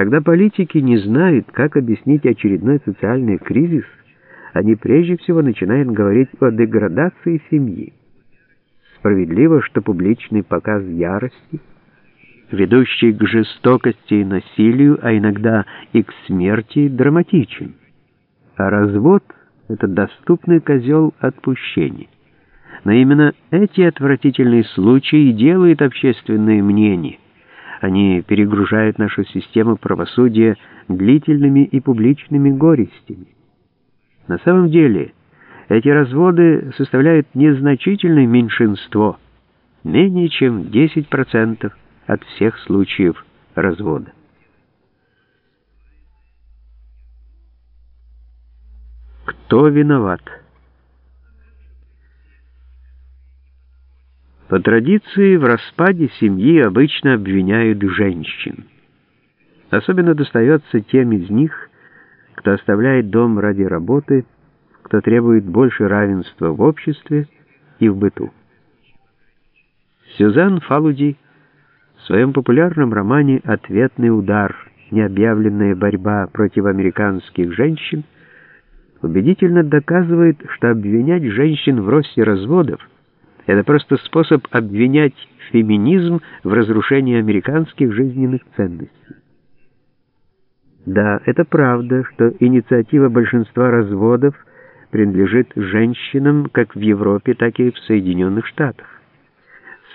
Когда политики не знают, как объяснить очередной социальный кризис, они прежде всего начинают говорить о деградации семьи. Справедливо, что публичный показ ярости, ведущий к жестокости и насилию, а иногда и к смерти, драматичен. А развод — это доступный козел отпущения. Но именно эти отвратительные случаи делают общественное мнение. Они перегружают нашу систему правосудия длительными и публичными горестями. На самом деле, эти разводы составляют незначительное меньшинство, менее чем 10% от всех случаев развода. Кто виноват? По традиции в распаде семьи обычно обвиняют женщин. Особенно достается тем из них, кто оставляет дом ради работы, кто требует больше равенства в обществе и в быту. Сюзан Фалуди в своем популярном романе «Ответный удар. Необъявленная борьба против американских женщин» убедительно доказывает, что обвинять женщин в росте разводов это просто способ обвинять феминизм в разрушении американских жизненных ценностей. Да, это правда, что инициатива большинства разводов принадлежит женщинам как в Европе, так и в Соединенных Штатах.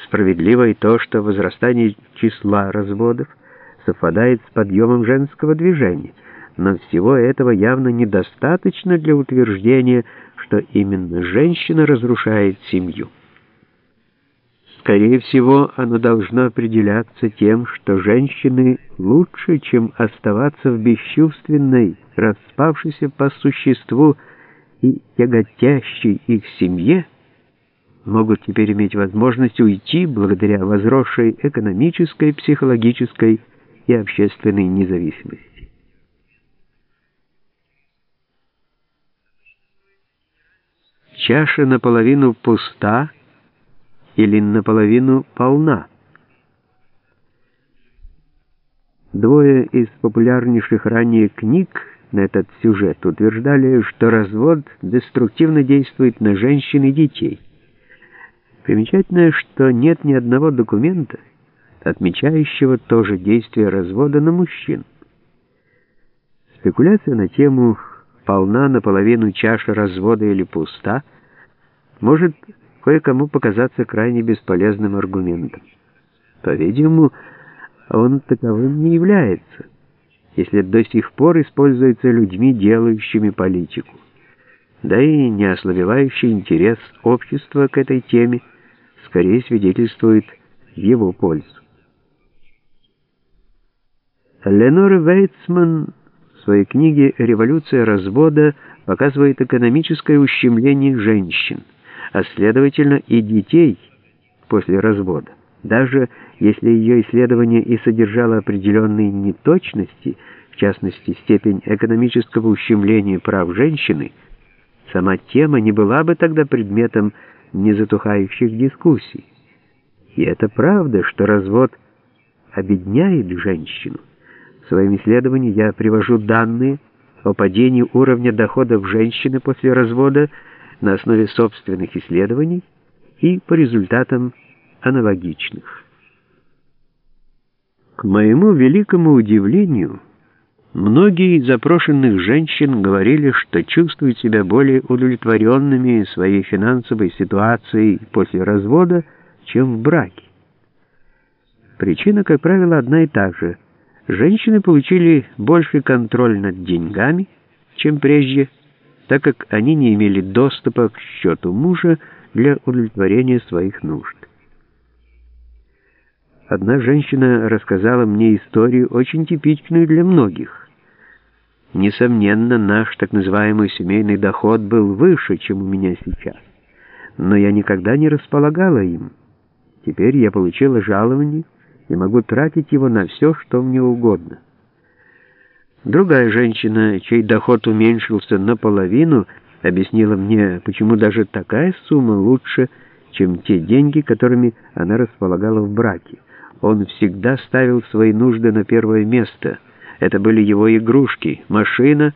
Справедливо и то, что возрастание числа разводов совпадает с подъемом женского движения, но всего этого явно недостаточно для утверждения, что именно женщина разрушает семью. Скорее всего, оно должно определяться тем, что женщины лучше, чем оставаться в бесчувственной, распавшейся по существу и тяготящей их семье, могут теперь иметь возможность уйти благодаря возросшей экономической, психологической и общественной независимости. Чаша наполовину пуста — или наполовину полна. Двое из популярнейших ранее книг на этот сюжет утверждали, что развод деструктивно действует на женщин и детей. Примечательно, что нет ни одного документа, отмечающего то же действие развода на мужчин. Спекуляция на тему «полна наполовину чаша развода или пуста» может кое-кому показаться крайне бесполезным аргументом. По-видимому, он таковым не является, если до сих пор используется людьми, делающими политику. Да и не ослабевающий интерес общества к этой теме скорее свидетельствует в его пользу. Ленора Вейцман в своей книге «Революция развода» показывает экономическое ущемление женщин – а следовательно и детей после развода. Даже если ее исследование и содержало определенные неточности, в частности, степень экономического ущемления прав женщины, сама тема не была бы тогда предметом незатухающих дискуссий. И это правда, что развод обедняет женщину. В своем исследовании я привожу данные о падении уровня доходов женщины после развода на основе собственных исследований и по результатам аналогичных. К моему великому удивлению, многие из запрошенных женщин говорили, что чувствуют себя более удовлетворенными своей финансовой ситуацией после развода, чем в браке. Причина, как правило, одна и та же. Женщины получили больший контроль над деньгами, чем прежде, так как они не имели доступа к счету мужа для удовлетворения своих нужд. Одна женщина рассказала мне историю, очень типичную для многих. Несомненно, наш так называемый семейный доход был выше, чем у меня сейчас, но я никогда не располагала им. Теперь я получила жалование и могу тратить его на все, что мне угодно. Другая женщина, чей доход уменьшился наполовину, объяснила мне, почему даже такая сумма лучше, чем те деньги, которыми она располагала в браке. Он всегда ставил свои нужды на первое место, Это были его игрушки, машина,